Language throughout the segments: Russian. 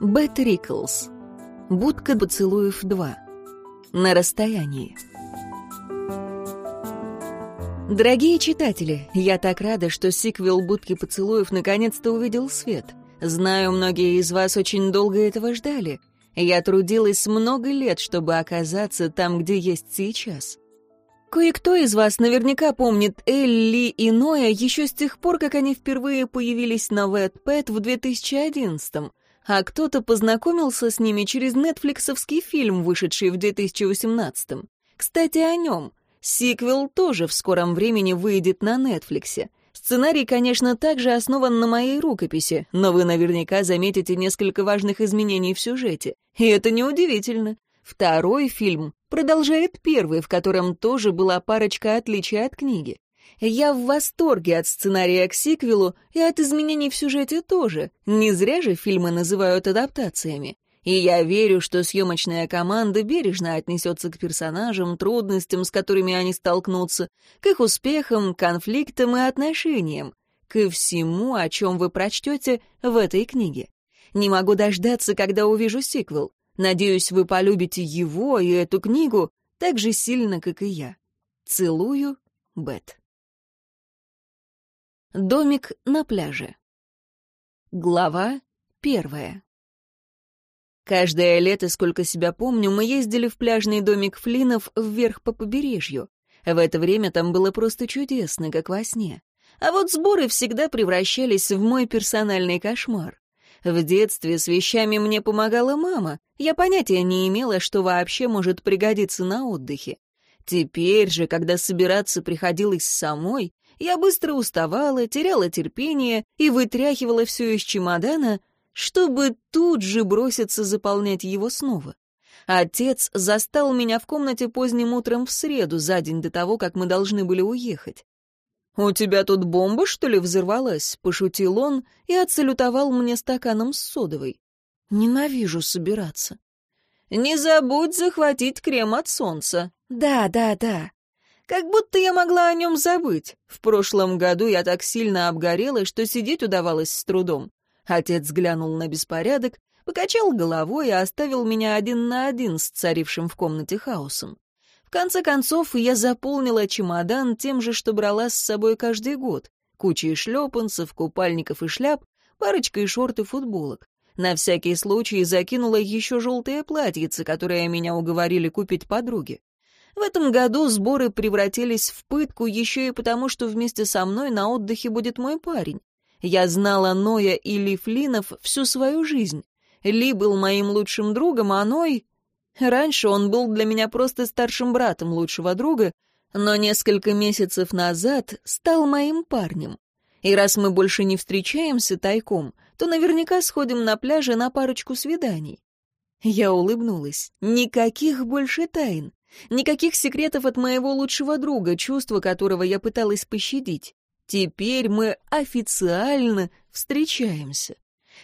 Бет Риклс. Будка поцелуев 2. На расстоянии. Дорогие читатели, я так рада, что сиквел «Будки поцелуев» наконец-то увидел свет. Знаю, многие из вас очень долго этого ждали. Я трудилась много лет, чтобы оказаться там, где есть сейчас. Кое-кто из вас наверняка помнит Элли и Ноя еще с тех пор, как они впервые появились на Wattpad в 2011 а кто-то познакомился с ними через нетфликсовский фильм, вышедший в 2018 -м. Кстати, о нем. Сиквел тоже в скором времени выйдет на Нетфликсе. Сценарий, конечно, также основан на моей рукописи, но вы наверняка заметите несколько важных изменений в сюжете. И это неудивительно. Второй фильм продолжает первый, в котором тоже была парочка отличий от книги. Я в восторге от сценария к сиквелу и от изменений в сюжете тоже. Не зря же фильмы называют адаптациями. И я верю, что съемочная команда бережно отнесется к персонажам, трудностям, с которыми они столкнутся, к их успехам, конфликтам и отношениям, ко всему, о чем вы прочтете в этой книге. Не могу дождаться, когда увижу сиквел. Надеюсь, вы полюбите его и эту книгу так же сильно, как и я. Целую, Бет. Домик на пляже. Глава первая. Каждое лето, сколько себя помню, мы ездили в пляжный домик Флинов вверх по побережью. В это время там было просто чудесно, как во сне. А вот сборы всегда превращались в мой персональный кошмар. В детстве с вещами мне помогала мама. Я понятия не имела, что вообще может пригодиться на отдыхе. Теперь же, когда собираться приходилось самой, я быстро уставала, теряла терпение и вытряхивала все из чемодана, чтобы тут же броситься заполнять его снова. Отец застал меня в комнате поздним утром в среду, за день до того, как мы должны были уехать. «У тебя тут бомба, что ли, взорвалась?» — пошутил он и отсалютовал мне стаканом с содовой. «Ненавижу собираться». «Не забудь захватить крем от солнца». «Да, да, да». Как будто я могла о нем забыть. В прошлом году я так сильно обгорела, что сидеть удавалось с трудом. Отец глянул на беспорядок, покачал головой и оставил меня один на один с царившим в комнате хаосом. Конце концов, я заполнила чемодан тем же, что брала с собой каждый год. Кучей шлепанцев, купальников и шляп, парочкой шорт и футболок. На всякий случай закинула еще желтые платьице, которые меня уговорили купить подруги. В этом году сборы превратились в пытку еще и потому, что вместе со мной на отдыхе будет мой парень. Я знала Ноя и Ли Флинов всю свою жизнь. Ли был моим лучшим другом, а Ной... Раньше он был для меня просто старшим братом лучшего друга, но несколько месяцев назад стал моим парнем. И раз мы больше не встречаемся тайком, то наверняка сходим на пляже на парочку свиданий. Я улыбнулась. Никаких больше тайн. Никаких секретов от моего лучшего друга, чувства которого я пыталась пощадить. Теперь мы официально встречаемся.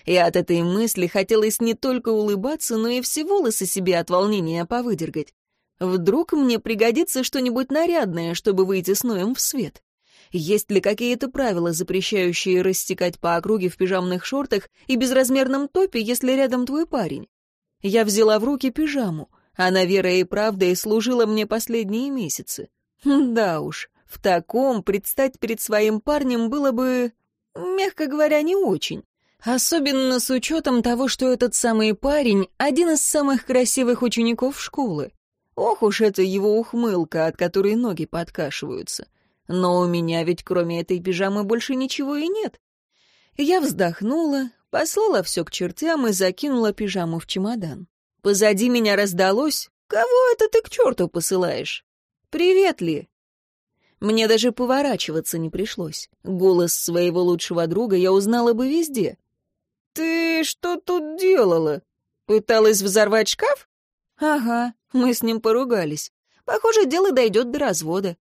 И от этой мысли хотелось не только улыбаться, но и все волосы себе от волнения повыдергать. Вдруг мне пригодится что-нибудь нарядное, чтобы выйти с Ноем в свет. Есть ли какие-то правила, запрещающие растекать по округе в пижамных шортах и безразмерном топе, если рядом твой парень? Я взяла в руки пижаму. Она верой и правдой служила мне последние месяцы. Да уж, в таком предстать перед своим парнем было бы, мягко говоря, не очень. Особенно с учетом того, что этот самый парень — один из самых красивых учеников школы. Ох уж это его ухмылка, от которой ноги подкашиваются. Но у меня ведь кроме этой пижамы больше ничего и нет. Я вздохнула, послала все к чертям и закинула пижаму в чемодан. Позади меня раздалось «Кого это ты к черту посылаешь?» «Привет, Ли!» Мне даже поворачиваться не пришлось. Голос своего лучшего друга я узнала бы везде. «Ты что тут делала? Пыталась взорвать шкаф?» «Ага, мы с ним поругались. Похоже, дело дойдет до развода».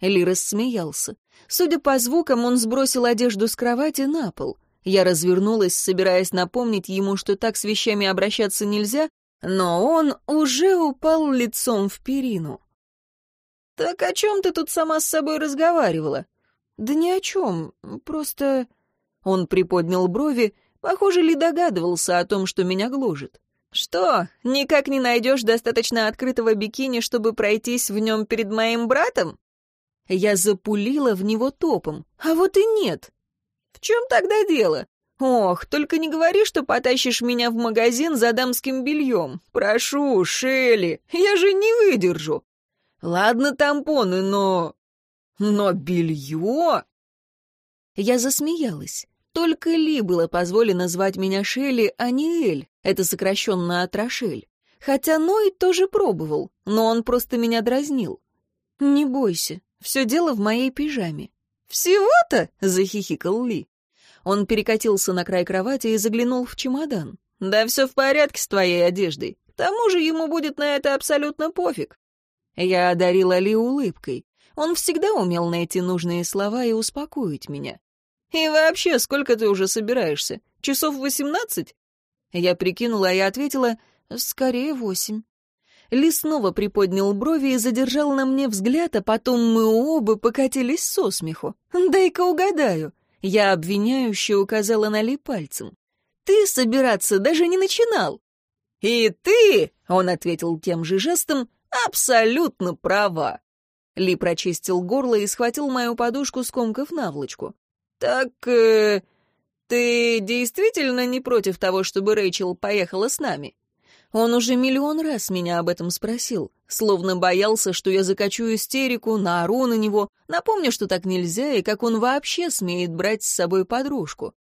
Ли рассмеялся. Судя по звукам, он сбросил одежду с кровати на пол. Я развернулась, собираясь напомнить ему, что так с вещами обращаться нельзя, но он уже упал лицом в перину. «Так о чем ты тут сама с собой разговаривала?» «Да ни о чем, просто...» Он приподнял брови, похоже ли догадывался о том, что меня гложет. «Что, никак не найдешь достаточно открытого бикини, чтобы пройтись в нем перед моим братом?» Я запулила в него топом, а вот и нет. «В чем тогда дело? Ох, только не говори, что потащишь меня в магазин за дамским бельем. Прошу, Шелли, я же не выдержу. Ладно, тампоны, но... Но белье...» Я засмеялась. Только Ли было позволено звать меня Шелли, а не Эль, это сокращенно от Рошель. Хотя Ной тоже пробовал, но он просто меня дразнил. «Не бойся, все дело в моей пижаме». «Всего-то?» — захихикал Ли. Он перекатился на край кровати и заглянул в чемодан. «Да все в порядке с твоей одеждой. К тому же ему будет на это абсолютно пофиг». Я одарила Ли улыбкой. Он всегда умел найти нужные слова и успокоить меня. «И вообще, сколько ты уже собираешься? Часов восемнадцать?» Я прикинула и ответила, «Скорее восемь». Ли снова приподнял брови и задержал на мне взгляд, а потом мы оба покатились со смеху. «Дай-ка угадаю». Я обвиняюще указала на Ли пальцем. «Ты собираться даже не начинал». «И ты», — он ответил тем же жестом, — «абсолютно права». Ли прочистил горло и схватил мою подушку, скомкав наволочку. «Так, э, ты действительно не против того, чтобы Рэйчел поехала с нами?» Он уже миллион раз меня об этом спросил, словно боялся, что я закачу истерику, наору на него, напомню, что так нельзя, и как он вообще смеет брать с собой подружку.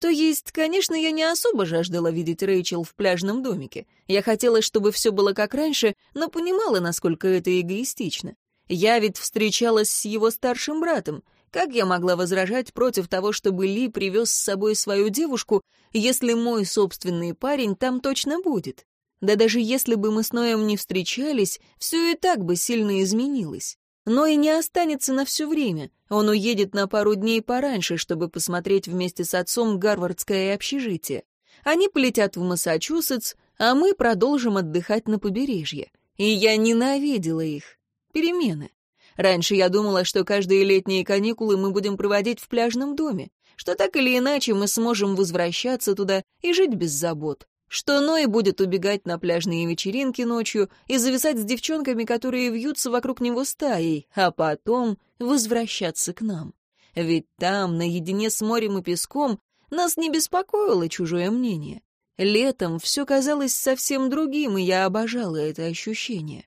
То есть, конечно, я не особо жаждала видеть Рэйчел в пляжном домике. Я хотела, чтобы все было как раньше, но понимала, насколько это эгоистично. Я ведь встречалась с его старшим братом, как я могла возражать против того, чтобы Ли привез с собой свою девушку, если мой собственный парень там точно будет? Да даже если бы мы с Ноем не встречались, все и так бы сильно изменилось. Но и не останется на все время. Он уедет на пару дней пораньше, чтобы посмотреть вместе с отцом гарвардское общежитие. Они полетят в Массачусетс, а мы продолжим отдыхать на побережье. И я ненавидела их. Перемены. Раньше я думала, что каждые летние каникулы мы будем проводить в пляжном доме, что так или иначе мы сможем возвращаться туда и жить без забот, что Ной будет убегать на пляжные вечеринки ночью и зависать с девчонками, которые вьются вокруг него стаей, а потом возвращаться к нам. Ведь там, наедине с морем и песком, нас не беспокоило чужое мнение. Летом все казалось совсем другим, и я обожала это ощущение.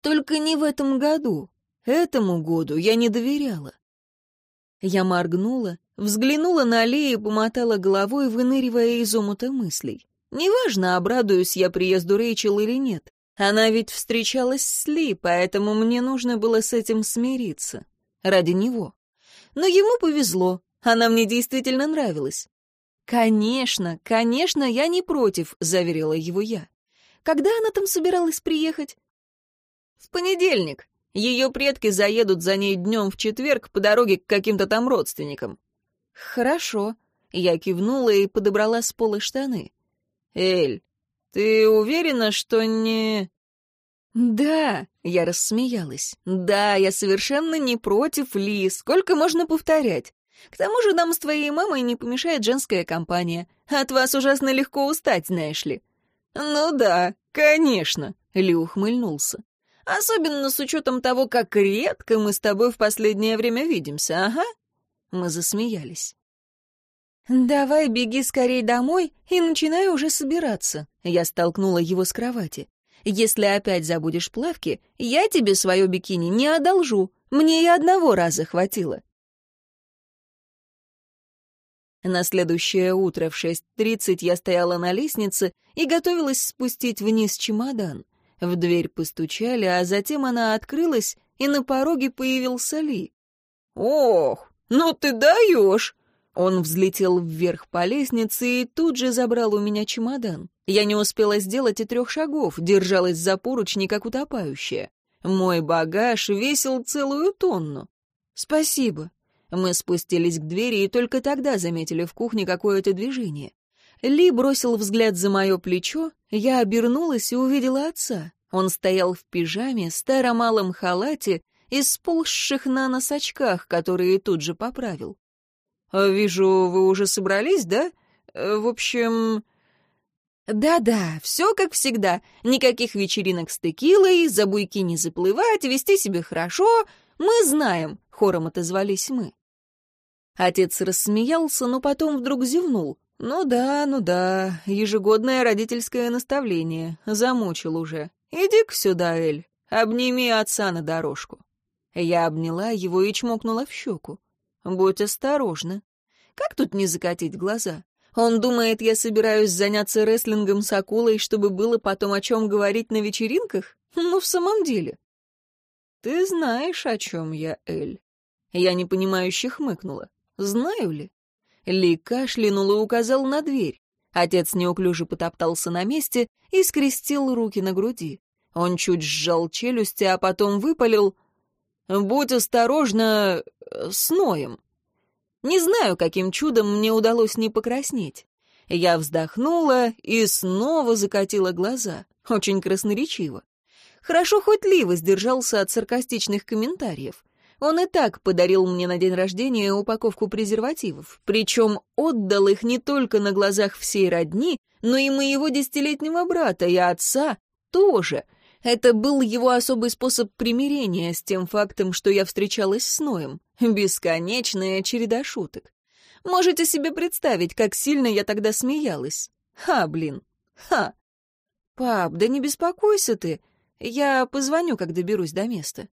Только не в этом году. Этому году я не доверяла. Я моргнула, взглянула на Ли и помотала головой, выныривая из омута мыслей. Неважно, обрадуюсь я приезду Рэйчел или нет. Она ведь встречалась с Ли, поэтому мне нужно было с этим смириться. Ради него. Но ему повезло, она мне действительно нравилась. «Конечно, конечно, я не против», — заверила его я. «Когда она там собиралась приехать?» «В понедельник. Ее предки заедут за ней днем в четверг по дороге к каким-то там родственникам». «Хорошо». Я кивнула и подобрала с пола штаны. «Эль, ты уверена, что не...» «Да», — я рассмеялась. «Да, я совершенно не против Ли. Сколько можно повторять? К тому же нам с твоей мамой не помешает женская компания. От вас ужасно легко устать, знаешь ли». «Ну да, конечно», — Ли ухмыльнулся. Особенно с учетом того, как редко мы с тобой в последнее время видимся, ага». Мы засмеялись. «Давай беги скорей домой и начинай уже собираться». Я столкнула его с кровати. «Если опять забудешь плавки, я тебе свое бикини не одолжу. Мне и одного раза хватило». На следующее утро в 6.30 я стояла на лестнице и готовилась спустить вниз чемодан. В дверь постучали, а затем она открылась, и на пороге появился Ли. «Ох, ну ты даешь!» Он взлетел вверх по лестнице и тут же забрал у меня чемодан. Я не успела сделать и трех шагов, держалась за поручни, как утопающая. Мой багаж весил целую тонну. «Спасибо». Мы спустились к двери и только тогда заметили в кухне какое-то движение. Ли бросил взгляд за мое плечо, я обернулась и увидела отца. Он стоял в пижаме, старом малом халате и сползших на нос очках, которые тут же поправил. «А «Вижу, вы уже собрались, да? Э, в общем...» «Да-да, все как всегда. Никаких вечеринок с текилой, за буйки не заплывать, вести себя хорошо. Мы знаем», — хором отозвались мы. Отец рассмеялся, но потом вдруг зевнул. «Ну да, ну да, ежегодное родительское наставление. Замучил уже. Иди-ка сюда, Эль, обними отца на дорожку». Я обняла его и чмокнула в щеку. «Будь осторожна. Как тут не закатить глаза? Он думает, я собираюсь заняться рестлингом с акулой, чтобы было потом о чем говорить на вечеринках? Ну, в самом деле». «Ты знаешь, о чем я, Эль?» Я непонимающе хмыкнула. «Знаю ли?» Ли кашлянул и указал на дверь. Отец неуклюже потоптался на месте и скрестил руки на груди. Он чуть сжал челюсти, а потом выпалил «Будь осторожна э, с Ноем». Не знаю, каким чудом мне удалось не покраснеть. Я вздохнула и снова закатила глаза. Очень красноречиво. Хорошо хоть Ли воздержался от саркастичных комментариев. Он и так подарил мне на день рождения упаковку презервативов, причем отдал их не только на глазах всей родни, но и моего десятилетнего брата и отца тоже. Это был его особый способ примирения с тем фактом, что я встречалась с Ноем. Бесконечная череда шуток. Можете себе представить, как сильно я тогда смеялась. Ха, блин, ха. Пап, да не беспокойся ты. Я позвоню, когда доберусь до места.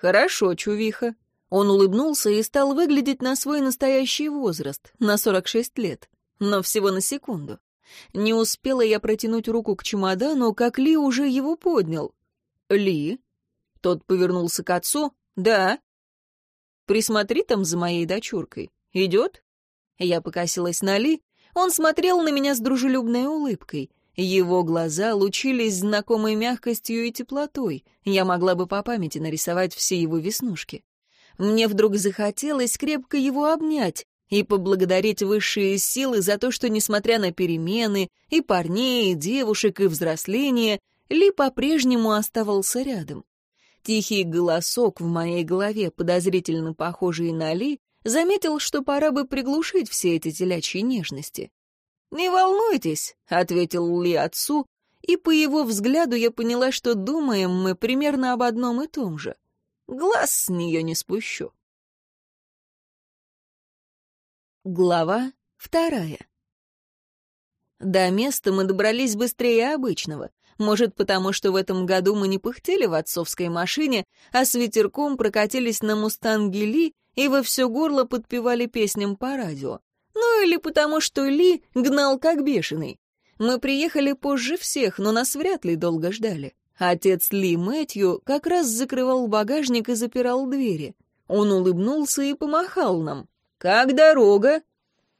«Хорошо, чувиха». Он улыбнулся и стал выглядеть на свой настоящий возраст, на 46 лет, но всего на секунду. Не успела я протянуть руку к чемодану, как Ли уже его поднял. «Ли?» Тот повернулся к отцу. «Да». «Присмотри там за моей дочуркой. Идет?» Я покосилась на Ли. Он смотрел на меня с дружелюбной улыбкой. Его глаза лучились знакомой мягкостью и теплотой. Я могла бы по памяти нарисовать все его веснушки. Мне вдруг захотелось крепко его обнять и поблагодарить высшие силы за то, что, несмотря на перемены, и парней, и девушек, и взросление, Ли по-прежнему оставался рядом. Тихий голосок в моей голове, подозрительно похожий на Ли, заметил, что пора бы приглушить все эти телячьи нежности. «Не волнуйтесь», — ответил Ли отцу, и по его взгляду я поняла, что думаем мы примерно об одном и том же. Глаз с нее не спущу. Глава вторая. До места мы добрались быстрее обычного. Может, потому что в этом году мы не пыхтели в отцовской машине, а с ветерком прокатились на «Мустанге Ли» и во все горло подпевали песням по радио. Ну или потому, что Ли гнал как бешеный. Мы приехали позже всех, но нас вряд ли долго ждали. Отец Ли Мэтью как раз закрывал багажник и запирал двери. Он улыбнулся и помахал нам. «Как дорога?»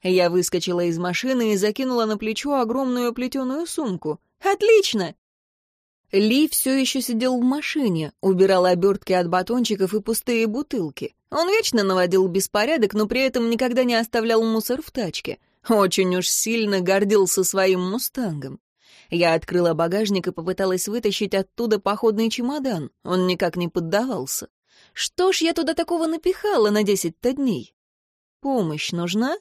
Я выскочила из машины и закинула на плечо огромную плетеную сумку. «Отлично!» Ли все еще сидел в машине, убирал обертки от батончиков и пустые бутылки. Он вечно наводил беспорядок, но при этом никогда не оставлял мусор в тачке. Очень уж сильно гордился своим мустангом. Я открыла багажник и попыталась вытащить оттуда походный чемодан. Он никак не поддавался. Что ж я туда такого напихала на десять-то дней? Помощь нужна?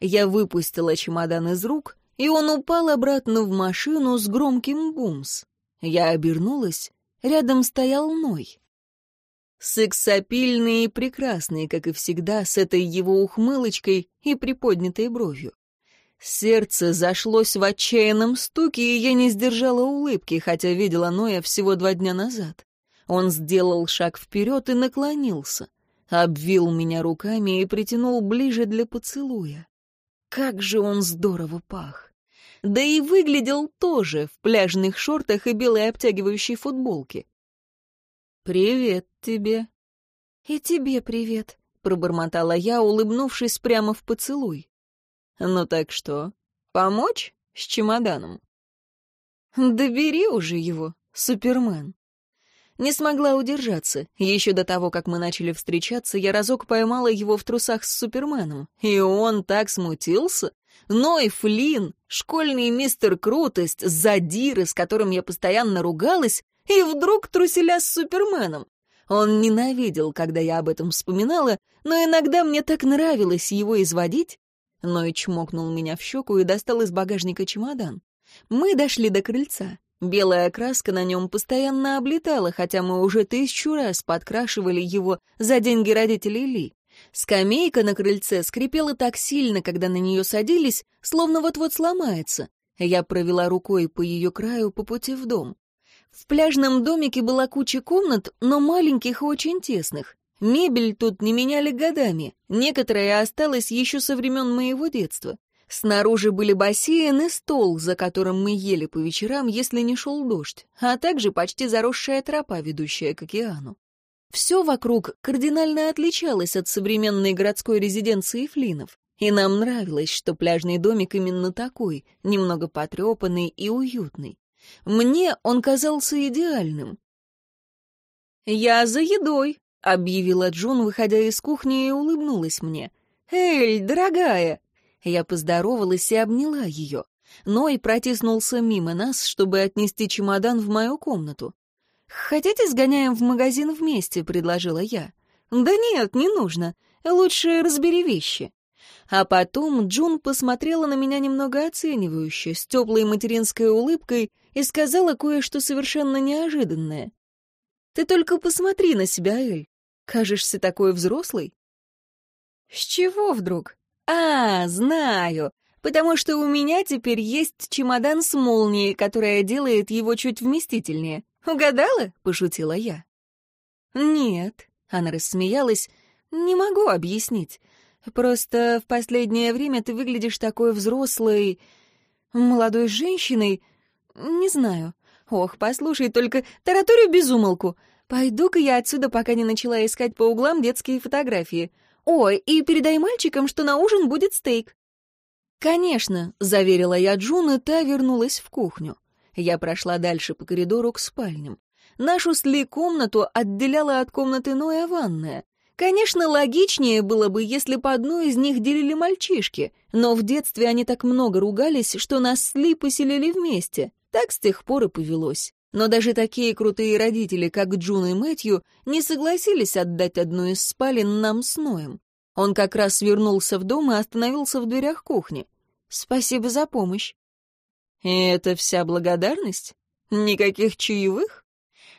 Я выпустила чемодан из рук, и он упал обратно в машину с громким бумс. Я обернулась, рядом стоял Ной. Сексапильный и прекрасный, как и всегда, с этой его ухмылочкой и приподнятой бровью. Сердце зашлось в отчаянном стуке, и я не сдержала улыбки, хотя видела Ноя всего два дня назад. Он сделал шаг вперед и наклонился, обвил меня руками и притянул ближе для поцелуя. Как же он здорово пах! да и выглядел тоже в пляжных шортах и белой обтягивающей футболке. «Привет тебе». «И тебе привет», — пробормотала я, улыбнувшись прямо в поцелуй. «Ну так что, помочь с чемоданом?» «Да бери уже его, Супермен». Не смогла удержаться. Еще до того, как мы начали встречаться, я разок поймала его в трусах с Суперменом. И он так смутился. Ной Флинн, школьный мистер Крутость, задиры, с которым я постоянно ругалась, и вдруг труселя с Суперменом. Он ненавидел, когда я об этом вспоминала, но иногда мне так нравилось его изводить. Ной чмокнул меня в щеку и достал из багажника чемодан. Мы дошли до крыльца. Белая краска на нем постоянно облетала, хотя мы уже тысячу раз подкрашивали его за деньги родителей Ли. Скамейка на крыльце скрипела так сильно, когда на нее садились, словно вот-вот сломается. Я провела рукой по ее краю по пути в дом. В пляжном домике была куча комнат, но маленьких и очень тесных. Мебель тут не меняли годами, некоторая осталась еще со времен моего детства. Снаружи были бассейн и стол, за которым мы ели по вечерам, если не шел дождь, а также почти заросшая тропа, ведущая к океану. Все вокруг кардинально отличалось от современной городской резиденции Флинов, и нам нравилось, что пляжный домик именно такой, немного потрепанный и уютный. Мне он казался идеальным. «Я за едой», — объявила Джун, выходя из кухни, и улыбнулась мне. «Эль, дорогая, я поздоровалась и обняла ее. Ной протиснулся мимо нас, чтобы отнести чемодан в мою комнату. «Хотите, сгоняем в магазин вместе?» — предложила я. «Да нет, не нужно. Лучше разбери вещи». А потом Джун посмотрела на меня немного оценивающе, с теплой материнской улыбкой, и сказала кое-что совершенно неожиданное. «Ты только посмотри на себя, Эль. Кажешься такой взрослой». «С чего вдруг?» «А, знаю, потому что у меня теперь есть чемодан с молнией, которая делает его чуть вместительнее. Угадала?» — пошутила я. «Нет», — она рассмеялась, — «не могу объяснить. Просто в последнее время ты выглядишь такой взрослой, молодой женщиной. Не знаю. Ох, послушай, только тараторю безумолку. Пойду-ка я отсюда, пока не начала искать по углам детские фотографии. «Ой, и передай мальчикам, что на ужин будет стейк». «Конечно», — заверила я Джун, и та вернулась в кухню. Я прошла дальше по коридору к спальням. Нашу сли комнату отделяла от комнаты Ноя ванная. Конечно, логичнее было бы, если по одну из них делили мальчишки, но в детстве они так много ругались, что нас сли поселили вместе. Так с тех пор и повелось. Но даже такие крутые родители, как Джун и Мэтью, не согласились отдать одну из спален нам с Ноем. Он как раз вернулся в дом и остановился в дверях кухни. «Спасибо за помощь». «И это вся благодарность? Никаких чаевых?»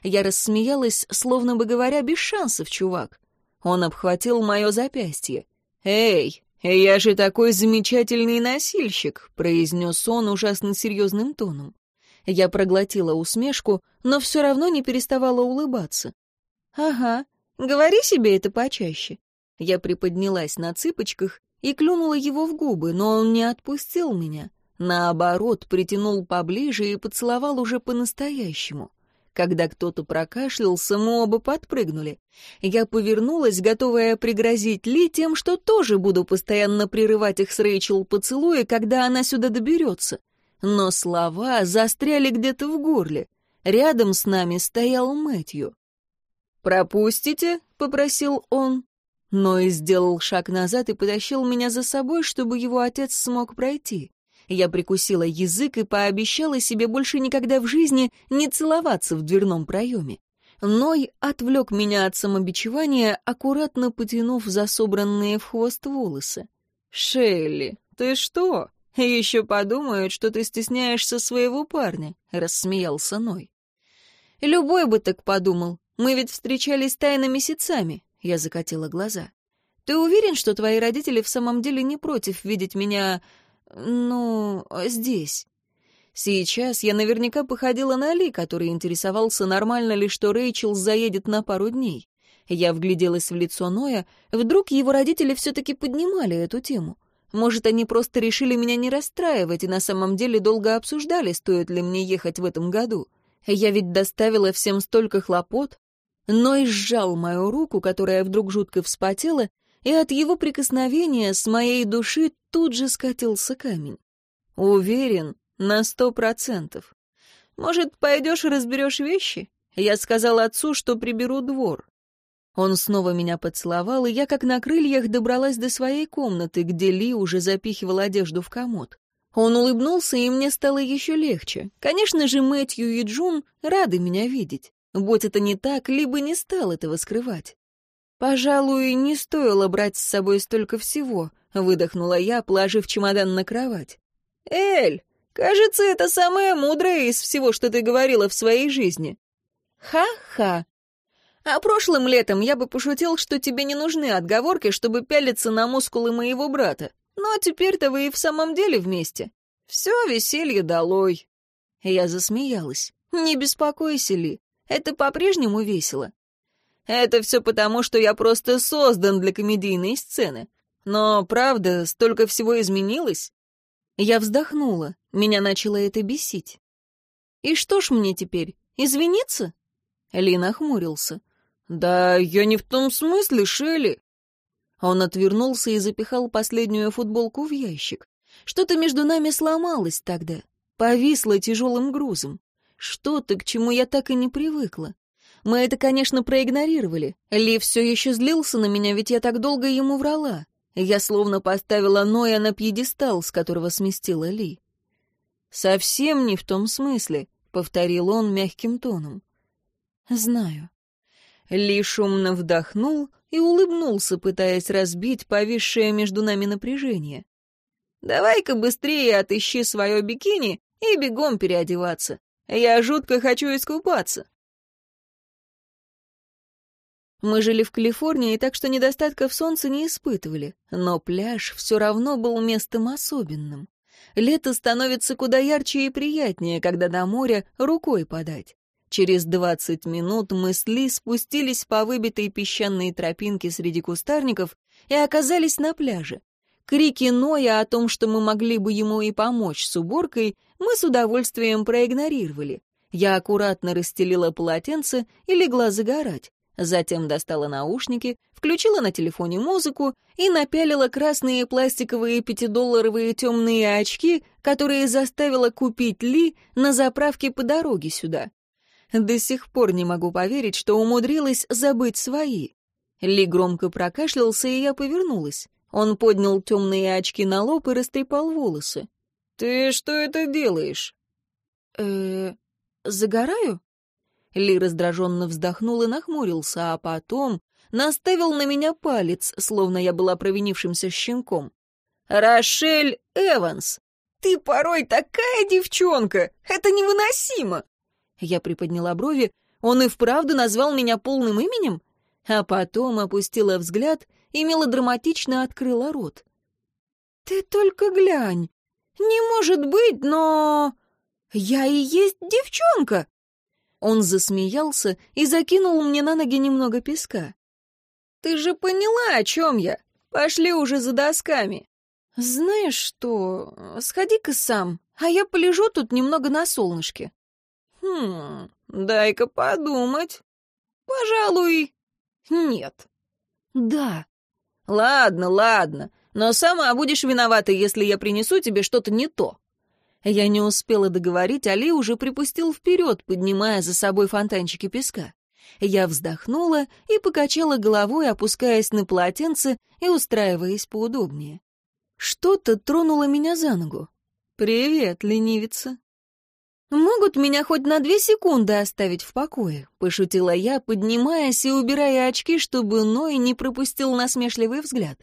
Я рассмеялась, словно бы говоря, без шансов, чувак. Он обхватил мое запястье. «Эй, я же такой замечательный носильщик», — произнес он ужасно серьезным тоном. Я проглотила усмешку, но все равно не переставала улыбаться. «Ага, говори себе это почаще». Я приподнялась на цыпочках и клюнула его в губы, но он не отпустил меня. Наоборот, притянул поближе и поцеловал уже по-настоящему. Когда кто-то прокашлялся, мы оба подпрыгнули. Я повернулась, готовая пригрозить Ли тем, что тоже буду постоянно прерывать их с Рэйчел поцелуя, когда она сюда доберется но слова застряли где-то в горле. Рядом с нами стоял Мэтью. «Пропустите?» — попросил он. Но и сделал шаг назад и потащил меня за собой, чтобы его отец смог пройти. Я прикусила язык и пообещала себе больше никогда в жизни не целоваться в дверном проеме. Ной отвлек меня от самобичевания, аккуратно потянув за собранные в хвост волосы. «Шелли, ты что?» «Еще подумают, что ты стесняешься своего парня», — рассмеялся Ной. «Любой бы так подумал. Мы ведь встречались тайно месяцами», — я закатила глаза. «Ты уверен, что твои родители в самом деле не против видеть меня... ну, здесь?» Сейчас я наверняка походила на Ли, который интересовался, нормально ли, что Рэйчел заедет на пару дней. Я вгляделась в лицо Ноя, вдруг его родители все-таки поднимали эту тему. Может, они просто решили меня не расстраивать и на самом деле долго обсуждали, стоит ли мне ехать в этом году. Я ведь доставила всем столько хлопот. Но и сжал мою руку, которая вдруг жутко вспотела, и от его прикосновения с моей души тут же скатился камень. Уверен, на сто процентов. Может, пойдешь и разберешь вещи? Я сказал отцу, что приберу двор. Он снова меня поцеловал, и я, как на крыльях, добралась до своей комнаты, где Ли уже запихивал одежду в комод. Он улыбнулся, и мне стало еще легче. Конечно же, Мэтью и Джун рады меня видеть. Будь это не так, либо не стал этого скрывать. «Пожалуй, не стоило брать с собой столько всего», — выдохнула я, положив чемодан на кровать. «Эль, кажется, это самое мудрое из всего, что ты говорила в своей жизни». «Ха-ха. А прошлым летом я бы пошутил, что тебе не нужны отговорки, чтобы пялиться на мускулы моего брата. Но теперь-то вы и в самом деле вместе. Все веселье долой». Я засмеялась. «Не беспокойся, Ли, это по-прежнему весело. Это все потому, что я просто создан для комедийной сцены. Но, правда, столько всего изменилось. Я вздохнула, меня начало это бесить. И что ж мне теперь, извиниться? Ли нахмурился. «Да я не в том смысле, Шелли». Он отвернулся и запихал последнюю футболку в ящик. Что-то между нами сломалось тогда, повисло тяжелым грузом. Что-то, к чему я так и не привыкла. Мы это, конечно, проигнорировали. Ли все еще злился на меня, ведь я так долго ему врала. Я словно поставила Ноя на пьедестал, с которого сместила Ли. «Совсем не в том смысле», — повторил он мягким тоном. «Знаю». Ли шумно вдохнул и улыбнулся, пытаясь разбить повисшее между нами напряжение. «Давай-ка быстрее отыщи свое бикини и бегом переодеваться. Я жутко хочу искупаться». Мы жили в Калифорнии, так что недостатков солнца не испытывали, но пляж все равно был местом особенным. Лето становится куда ярче и приятнее, когда до моря рукой подать. Через двадцать минут мы с Ли спустились по выбитой песчаной тропинке среди кустарников и оказались на пляже. Крики Ноя о том, что мы могли бы ему и помочь с уборкой, мы с удовольствием проигнорировали. Я аккуратно расстелила полотенце и легла загорать. Затем достала наушники, включила на телефоне музыку и напялила красные пластиковые пятидолларовые темные очки, которые заставила купить Ли на заправке по дороге сюда. До сих пор не могу поверить, что умудрилась забыть свои. Ли громко прокашлялся, и я повернулась. Он поднял темные очки на лоб и растрепал волосы. «Ты что это делаешь?» «Э-э, загораю?» Ли раздраженно вздохнул и нахмурился, а потом наставил на меня палец, словно я была провинившимся щенком. «Рошель Эванс! Ты порой такая девчонка! Это невыносимо!» Я приподняла брови. Он и вправду назвал меня полным именем? А потом опустила взгляд и мелодраматично открыла рот. «Ты только глянь! Не может быть, но... Я и есть девчонка!» Он засмеялся и закинул мне на ноги немного песка. «Ты же поняла, о чем я? Пошли уже за досками». «Знаешь что, сходи-ка сам, а я полежу тут немного на солнышке». «Хм, дай-ка подумать. Пожалуй, нет». «Да». «Ладно, ладно, но сама будешь виновата, если я принесу тебе что-то не то». Я не успела договорить, Али уже припустил вперед, поднимая за собой фонтанчики песка. Я вздохнула и покачала головой, опускаясь на полотенце и устраиваясь поудобнее. Что-то тронуло меня за ногу. «Привет, ленивица». «Могут меня хоть на две секунды оставить в покое», — пошутила я, поднимаясь и убирая очки, чтобы Ной не пропустил насмешливый взгляд.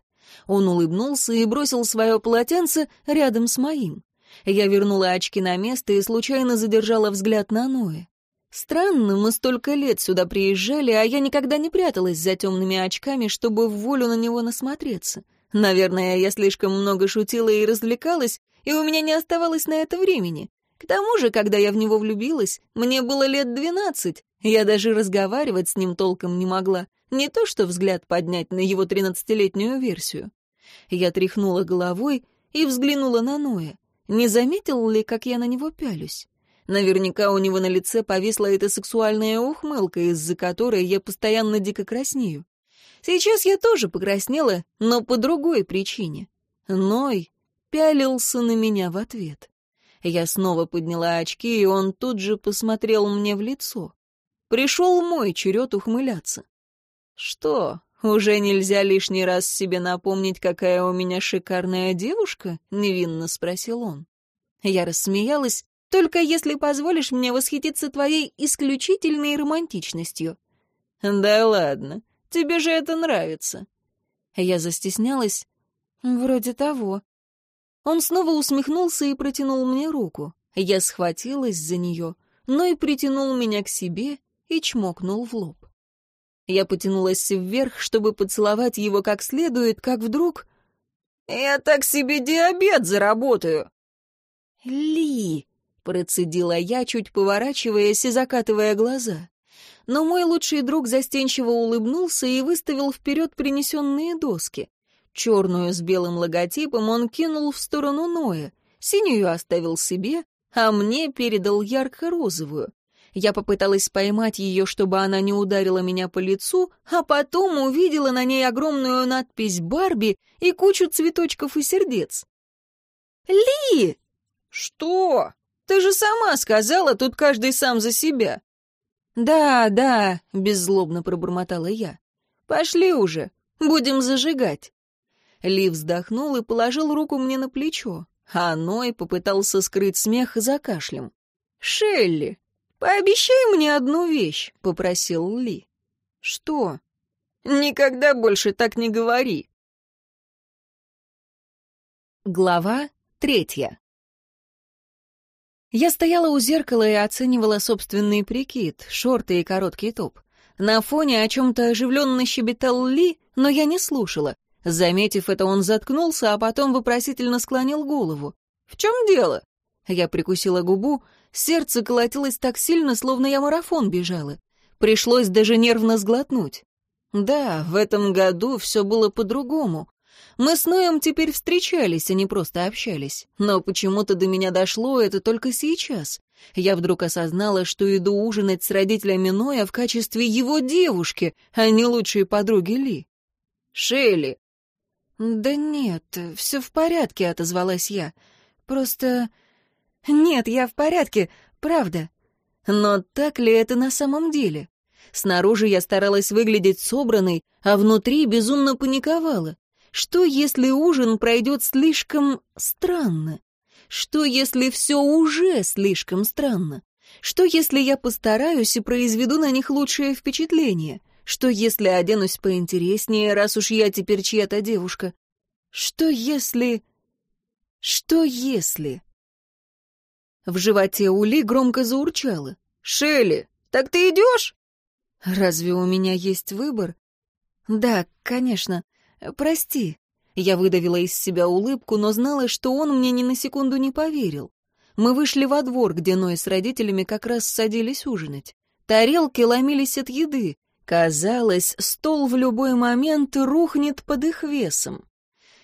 Он улыбнулся и бросил свое полотенце рядом с моим. Я вернула очки на место и случайно задержала взгляд на Ноя. Странно, мы столько лет сюда приезжали, а я никогда не пряталась за темными очками, чтобы в волю на него насмотреться. Наверное, я слишком много шутила и развлекалась, и у меня не оставалось на это времени. К тому же, когда я в него влюбилась, мне было лет двенадцать. Я даже разговаривать с ним толком не могла. Не то что взгляд поднять на его тринадцатилетнюю версию. Я тряхнула головой и взглянула на Ноя. Не заметил ли, как я на него пялюсь? Наверняка у него на лице повисла эта сексуальная ухмылка, из-за которой я постоянно дико краснею. Сейчас я тоже покраснела, но по другой причине. Ной пялился на меня в ответ. Я снова подняла очки, и он тут же посмотрел мне в лицо. Пришел мой черед ухмыляться. «Что, «Уже нельзя лишний раз себе напомнить, какая у меня шикарная девушка?» — невинно спросил он. Я рассмеялась, Только если позволишь мне восхититься твоей исключительной романтичностью». «Да ладно, тебе же это нравится». Я застеснялась. «Вроде того». Он снова усмехнулся и протянул мне руку. Я схватилась за нее, но и притянул меня к себе и чмокнул в лоб. Я потянулась вверх, чтобы поцеловать его как следует, как вдруг... «Я так себе диабет заработаю!» «Ли!» — процедила я, чуть поворачиваясь и закатывая глаза. Но мой лучший друг застенчиво улыбнулся и выставил вперед принесенные доски. Черную с белым логотипом он кинул в сторону Ноя, синюю оставил себе, а мне передал ярко-розовую. Я попыталась поймать ее, чтобы она не ударила меня по лицу, а потом увидела на ней огромную надпись «Барби» и кучу цветочков и сердец. «Ли!» «Что? Ты же сама сказала, тут каждый сам за себя». «Да, да», — беззлобно пробормотала я. «Пошли уже, будем зажигать». Ли вздохнул и положил руку мне на плечо, а Ной попытался скрыть смех за кашлем. «Шелли, «Пообещай мне одну вещь», — попросил Ли. «Что?» «Никогда больше так не говори». Глава третья. Я стояла у зеркала и оценивала собственный прикид, шорты и короткий топ. На фоне о чем-то оживленно щебетал Ли, но я не слушала. Заметив это, он заткнулся, а потом вопросительно склонил голову. «В чем дело?» Я прикусила губу, сердце колотилось так сильно, словно я марафон бежала. Пришлось даже нервно сглотнуть. Да, в этом году все было по-другому. Мы с Ноем теперь встречались, а не просто общались. Но почему-то до меня дошло это только сейчас. Я вдруг осознала, что иду ужинать с родителями Ноя в качестве его девушки, а не лучшей подруги Ли. «Шелли!» «Да нет, все в порядке», — отозвалась я. «Просто «Нет, я в порядке, правда». Но так ли это на самом деле? Снаружи я старалась выглядеть собранной, а внутри безумно паниковала. Что, если ужин пройдет слишком странно? Что, если все уже слишком странно? Что, если я постараюсь и произведу на них лучшее впечатление? Что, если оденусь поинтереснее, раз уж я теперь чья-то девушка? Что, если... Что, если... В животе Ули громко заурчало. «Шелли, так ты идешь?» «Разве у меня есть выбор?» «Да, конечно. Прости». Я выдавила из себя улыбку, но знала, что он мне ни на секунду не поверил. Мы вышли во двор, где Ной с родителями как раз садились ужинать. Тарелки ломились от еды. Казалось, стол в любой момент рухнет под их весом.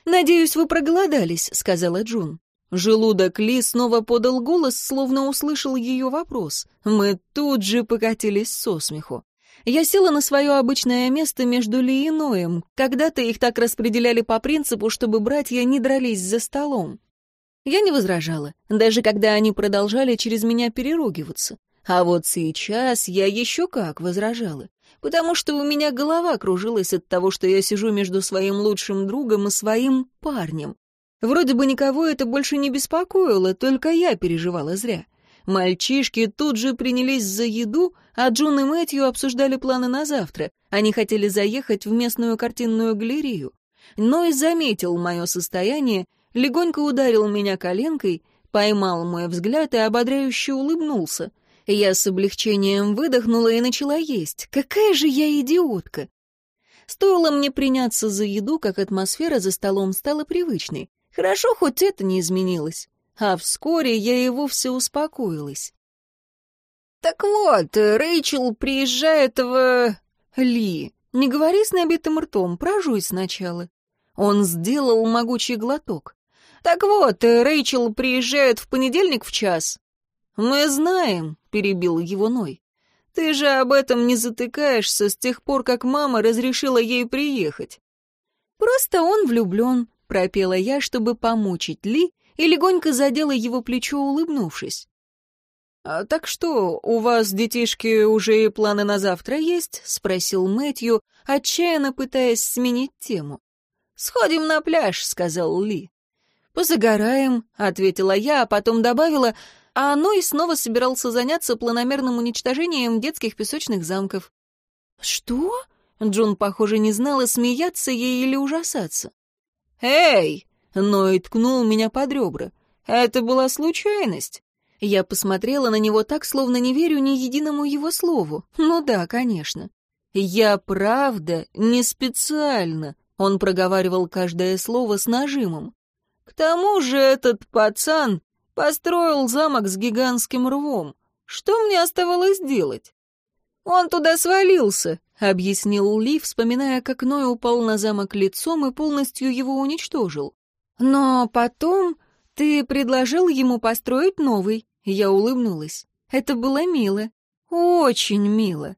«Надеюсь, вы проголодались», — сказала Джун. Желудок Ли снова подал голос, словно услышал ее вопрос. Мы тут же покатились со смеху. Я села на свое обычное место между Ли и Ноем. Когда-то их так распределяли по принципу, чтобы братья не дрались за столом. Я не возражала, даже когда они продолжали через меня переругиваться. А вот сейчас я еще как возражала, потому что у меня голова кружилась от того, что я сижу между своим лучшим другом и своим парнем. Вроде бы никого это больше не беспокоило, только я переживала зря. Мальчишки тут же принялись за еду, а Джун и Мэтью обсуждали планы на завтра. Они хотели заехать в местную картинную галерею. Но и заметил мое состояние, легонько ударил меня коленкой, поймал мой взгляд и ободряюще улыбнулся. Я с облегчением выдохнула и начала есть. Какая же я идиотка! Стоило мне приняться за еду, как атмосфера за столом стала привычной. Хорошо, хоть это не изменилось. А вскоре я и вовсе успокоилась. «Так вот, Рэйчел приезжает в...» «Ли, не говори с набитым ртом, прожуй сначала». Он сделал могучий глоток. «Так вот, Рэйчел приезжает в понедельник в час». «Мы знаем», — перебил его Ной. «Ты же об этом не затыкаешься с тех пор, как мама разрешила ей приехать». «Просто он влюблен пропела я, чтобы помучить Ли, и легонько задела его плечо, улыбнувшись. «А так что, у вас, детишки, уже и планы на завтра есть?» — спросил Мэтью, отчаянно пытаясь сменить тему. «Сходим на пляж», — сказал Ли. «Позагораем», — ответила я, а потом добавила, а Ной снова собирался заняться планомерным уничтожением детских песочных замков. «Что?» — Джун, похоже, не знала, смеяться ей или ужасаться. «Эй!» — Ной ткнул меня под ребра. «Это была случайность». Я посмотрела на него так, словно не верю ни единому его слову. Ну да, конечно. «Я правда не специально», — он проговаривал каждое слово с нажимом. «К тому же этот пацан построил замок с гигантским рвом. Что мне оставалось делать?» «Он туда свалился», — объяснил Ли, вспоминая, как Ной упал на замок лицом и полностью его уничтожил. «Но потом ты предложил ему построить новый», — я улыбнулась. «Это было мило. Очень мило.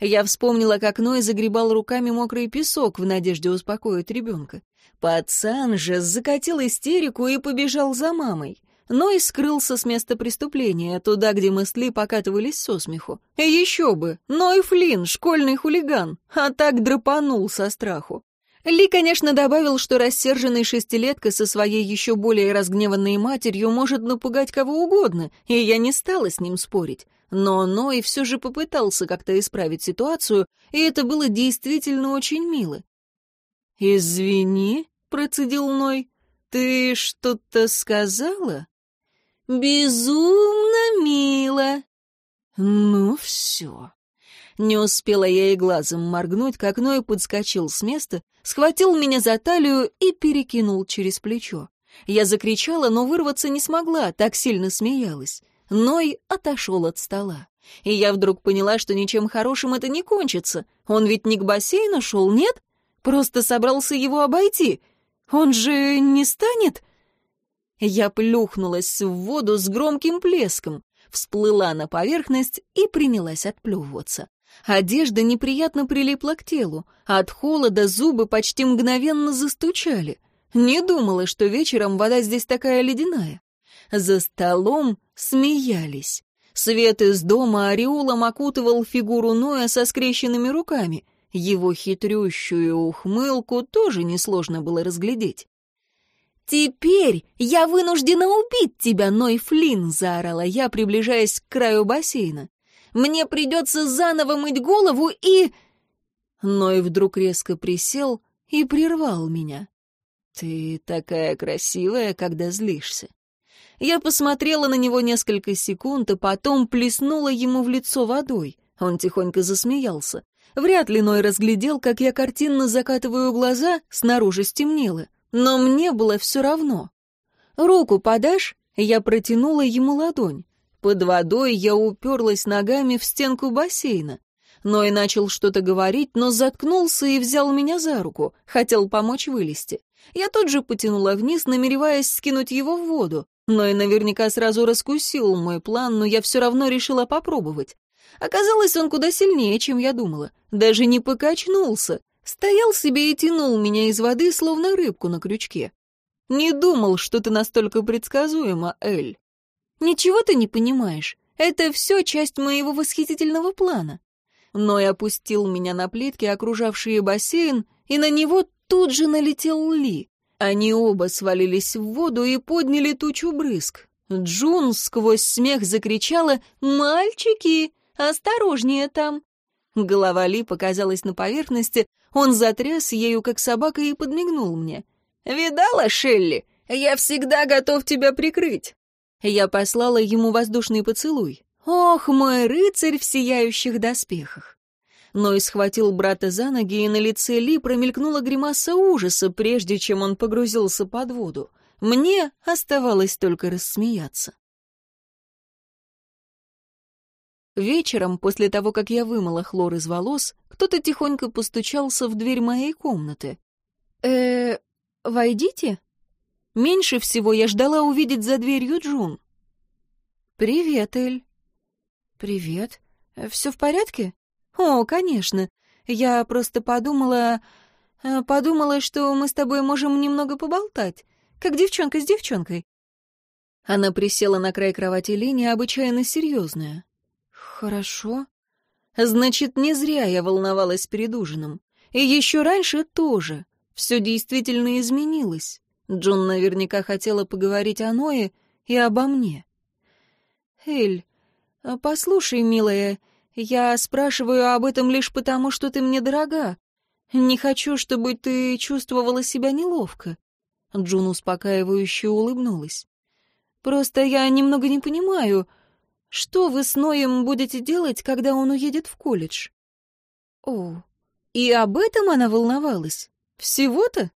Я вспомнила, как Ной загребал руками мокрый песок в надежде успокоить ребенка. Пацан же закатил истерику и побежал за мамой. Ной скрылся с места преступления, туда, где мы с Ли покатывались со смеху. Еще бы! Ной Флинн, школьный хулиган, а так драпанул со страху. Ли, конечно, добавил, что рассерженный шестилетка со своей еще более разгневанной матерью может напугать кого угодно, и я не стала с ним спорить. Но Ной все же попытался как-то исправить ситуацию, и это было действительно очень мило. «Извини», — процедил Ной, — «ты что-то сказала?» «Безумно мило». «Ну все». Не успела я и глазом моргнуть, как Ной подскочил с места, схватил меня за талию и перекинул через плечо. Я закричала, но вырваться не смогла, так сильно смеялась. Ной отошел от стола. И я вдруг поняла, что ничем хорошим это не кончится. Он ведь не к бассейну шел, нет? Просто собрался его обойти. Он же не станет? Я плюхнулась в воду с громким плеском, всплыла на поверхность и принялась отплевываться. Одежда неприятно прилипла к телу, от холода зубы почти мгновенно застучали. Не думала, что вечером вода здесь такая ледяная. За столом смеялись. Свет из дома ореолом окутывал фигуру Ноя со скрещенными руками. Его хитрющую ухмылку тоже несложно было разглядеть. «Теперь я вынуждена убить тебя, Ной Флинн!» — заорала я, приближаясь к краю бассейна. «Мне придется заново мыть голову и...» Ной вдруг резко присел и прервал меня. «Ты такая красивая, когда злишься. Я посмотрела на него несколько секунд, а потом плеснула ему в лицо водой. Он тихонько засмеялся. Вряд ли Ной разглядел, как я картинно закатываю глаза, снаружи стемнело. Но мне было все равно. «Руку подашь?» Я протянула ему ладонь. Под водой я уперлась ногами в стенку бассейна. Ной начал что-то говорить, но заткнулся и взял меня за руку, хотел помочь вылезти. Я тут же потянула вниз, намереваясь скинуть его в воду. Но и наверняка сразу раскусил мой план, но я все равно решила попробовать. Оказалось, он куда сильнее, чем я думала. Даже не покачнулся. Стоял себе и тянул меня из воды, словно рыбку на крючке. Не думал, что ты настолько предсказуема, Эль. Ничего ты не понимаешь. Это все часть моего восхитительного плана. Ной опустил меня на плитки, окружавшие бассейн, и на него тут же налетел Ли. Они оба свалились в воду и подняли тучу брызг. Джун сквозь смех закричала «Мальчики, осторожнее там!» Голова Ли показалась на поверхности, он затряс ею, как собака, и подмигнул мне. «Видала, Шелли? Я всегда готов тебя прикрыть!» Я послала ему воздушный поцелуй. «Ох, мой рыцарь в сияющих доспехах!» Ной схватил брата за ноги, и на лице Ли промелькнула гримаса ужаса, прежде чем он погрузился под воду. Мне оставалось только рассмеяться. Вечером, после того, как я вымыла хлор из волос, кто-то тихонько постучался в дверь моей комнаты. э войдите?» Меньше всего я ждала увидеть за дверью Джун. «Привет, Эль». «Привет. Все в порядке?» «О, конечно. Я просто подумала... Э, подумала, что мы с тобой можем немного поболтать, как девчонка с девчонкой». Она присела на край кровати Ли, необычайно серьезная. «Хорошо. Значит, не зря я волновалась перед ужином. И еще раньше тоже. Все действительно изменилось. Джон наверняка хотела поговорить о Ное и обо мне. Эль, послушай, милая, я спрашиваю об этом лишь потому, что ты мне дорога. Не хочу, чтобы ты чувствовала себя неловко. Джун успокаивающе улыбнулась. Просто я немного не понимаю, что вы с Ноем будете делать, когда он уедет в колледж? О, и об этом она волновалась? Всего-то?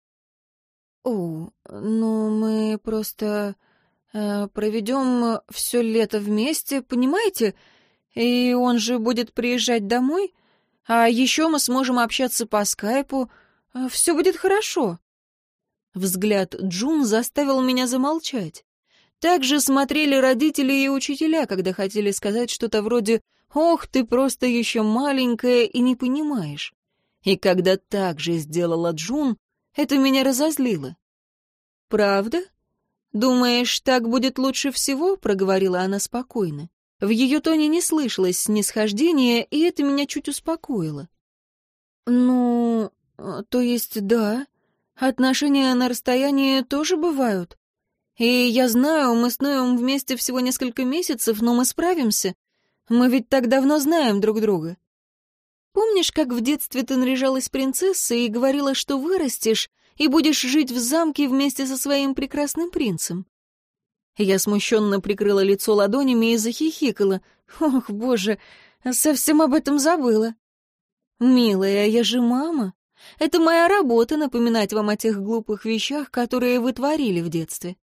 О, ну мы просто э, проведем все лето вместе, понимаете? И он же будет приезжать домой, а еще мы сможем общаться по скайпу. Все будет хорошо. Взгляд Джун заставил меня замолчать. Так же смотрели родители и учителя, когда хотели сказать что-то вроде «Ох, ты просто еще маленькая и не понимаешь». И когда так же сделала Джун, это меня разозлило. «Правда? Думаешь, так будет лучше всего?» — проговорила она спокойно. В ее тоне не слышалось снисхождения, и это меня чуть успокоило. «Ну, то есть да, отношения на расстоянии тоже бывают. И я знаю, мы с Ноем вместе всего несколько месяцев, но мы справимся. Мы ведь так давно знаем друг друга. Помнишь, как в детстве ты наряжалась принцессой и говорила, что вырастешь и будешь жить в замке вместе со своим прекрасным принцем? Я смущенно прикрыла лицо ладонями и захихикала. Ох, боже, совсем об этом забыла. Милая, я же мама. Это моя работа напоминать вам о тех глупых вещах, которые вы творили в детстве.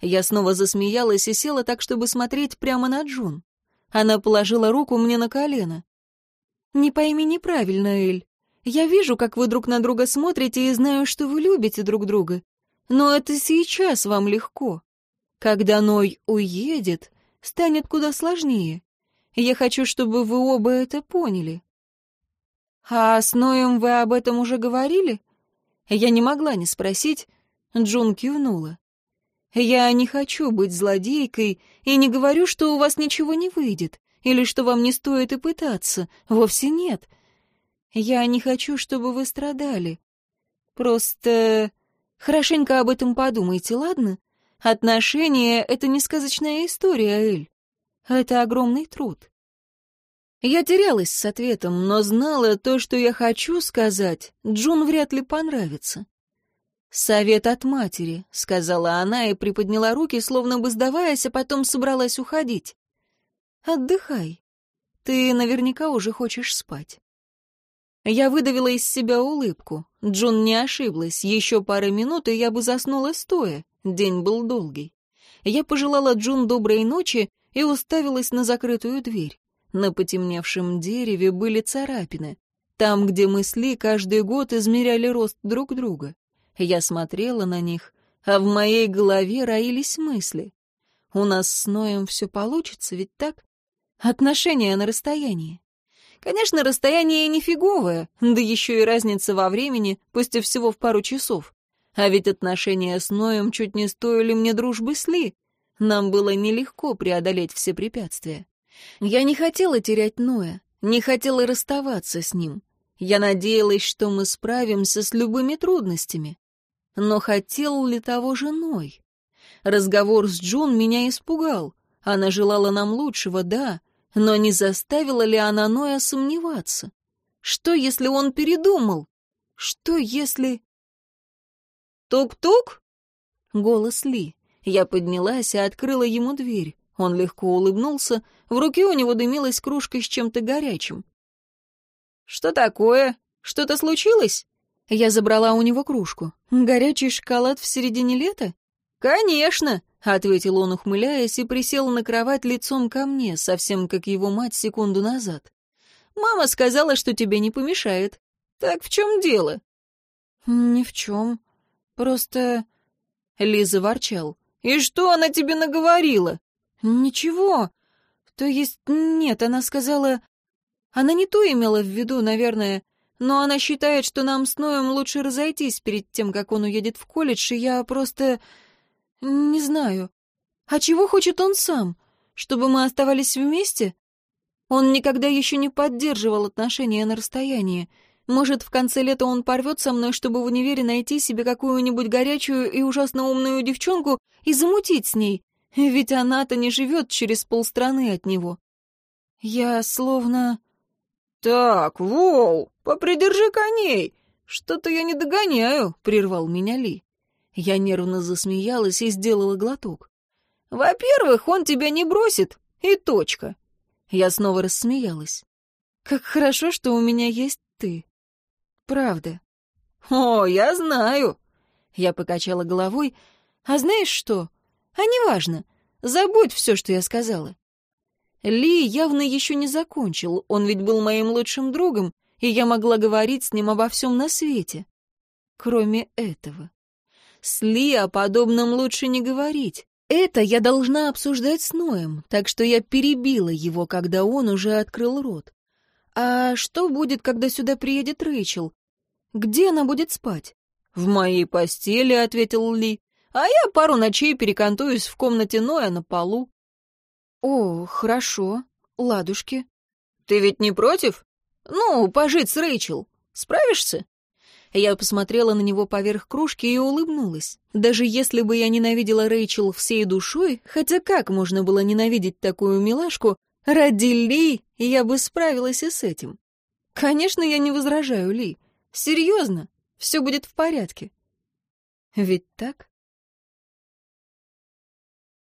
Я снова засмеялась и села так, чтобы смотреть прямо на Джун. Она положила руку мне на колено. «Не пойми неправильно, Эль. Я вижу, как вы друг на друга смотрите и знаю, что вы любите друг друга. Но это сейчас вам легко. Когда Ной уедет, станет куда сложнее. Я хочу, чтобы вы оба это поняли». «А с Ноем вы об этом уже говорили?» Я не могла не спросить. Джун кивнула. Я не хочу быть злодейкой и не говорю, что у вас ничего не выйдет, или что вам не стоит и пытаться. Вовсе нет. Я не хочу, чтобы вы страдали. Просто хорошенько об этом подумайте, ладно? Отношения — это не сказочная история, Эль. Это огромный труд. Я терялась с ответом, но знала то, что я хочу сказать, Джун вряд ли понравится. «Совет от матери», — сказала она и приподняла руки, словно бы сдаваясь, а потом собралась уходить. «Отдыхай. Ты наверняка уже хочешь спать». Я выдавила из себя улыбку. Джун не ошиблась. Еще пара минут, и я бы заснула стоя. День был долгий. Я пожелала Джун доброй ночи и уставилась на закрытую дверь. На потемневшем дереве были царапины. Там, где мы с Ли каждый год измеряли рост друг друга. Я смотрела на них, а в моей голове роились мысли. У нас с Ноем все получится, ведь так? Отношения на расстоянии. Конечно, расстояние не фиговое, да еще и разница во времени, пусть и всего в пару часов. А ведь отношения с Ноем чуть не стоили мне дружбы с Ли. Нам было нелегко преодолеть все препятствия. Я не хотела терять Ноя, не хотела расставаться с ним. Я надеялась, что мы справимся с любыми трудностями. Но хотел ли того женой? Разговор с Джун меня испугал. Она желала нам лучшего, да, но не заставила ли она Ноя сомневаться? Что, если он передумал? Что, если... «Тук-тук?» Голос Ли. Я поднялась и открыла ему дверь. Он легко улыбнулся. В руке у него дымилась кружка с чем-то горячим. «Что такое? Что-то случилось?» Я забрала у него кружку. «Горячий шоколад в середине лета?» «Конечно!» — ответил он, ухмыляясь, и присел на кровать лицом ко мне, совсем как его мать секунду назад. «Мама сказала, что тебе не помешает. Так в чем дело?» «Ни в чем. Просто...» Лиза ворчал. «И что она тебе наговорила?» «Ничего. То есть нет, она сказала...» Она не то имела в виду, наверное но она считает, что нам с Ноем лучше разойтись перед тем, как он уедет в колледж, и я просто... не знаю. А чего хочет он сам? Чтобы мы оставались вместе? Он никогда еще не поддерживал отношения на расстоянии. Может, в конце лета он порвет со мной, чтобы в универе найти себе какую-нибудь горячую и ужасно умную девчонку и замутить с ней. Ведь она-то не живет через полстраны от него. Я словно... «Так, Вол, попридержи коней! Что-то я не догоняю», — прервал меня Ли. Я нервно засмеялась и сделала глоток. «Во-первых, он тебя не бросит, и точка». Я снова рассмеялась. «Как хорошо, что у меня есть ты. Правда». «О, я знаю». Я покачала головой. «А знаешь что? А неважно. Забудь все, что я сказала. Ли явно еще не закончил, он ведь был моим лучшим другом, и я могла говорить с ним обо всем на свете. Кроме этого. С Ли о подобном лучше не говорить. Это я должна обсуждать с Ноем, так что я перебила его, когда он уже открыл рот. А что будет, когда сюда приедет Рэйчел? Где она будет спать? «В моей постели», — ответил Ли. «А я пару ночей перекантуюсь в комнате Ноя на полу». «О, хорошо. Ладушки». «Ты ведь не против? Ну, пожить с Рэйчел. Справишься?» Я посмотрела на него поверх кружки и улыбнулась. Даже если бы я ненавидела Рэйчел всей душой, хотя как можно было ненавидеть такую милашку, ради Ли я бы справилась и с этим. Конечно, я не возражаю, Ли. Серьезно, все будет в порядке. Ведь так?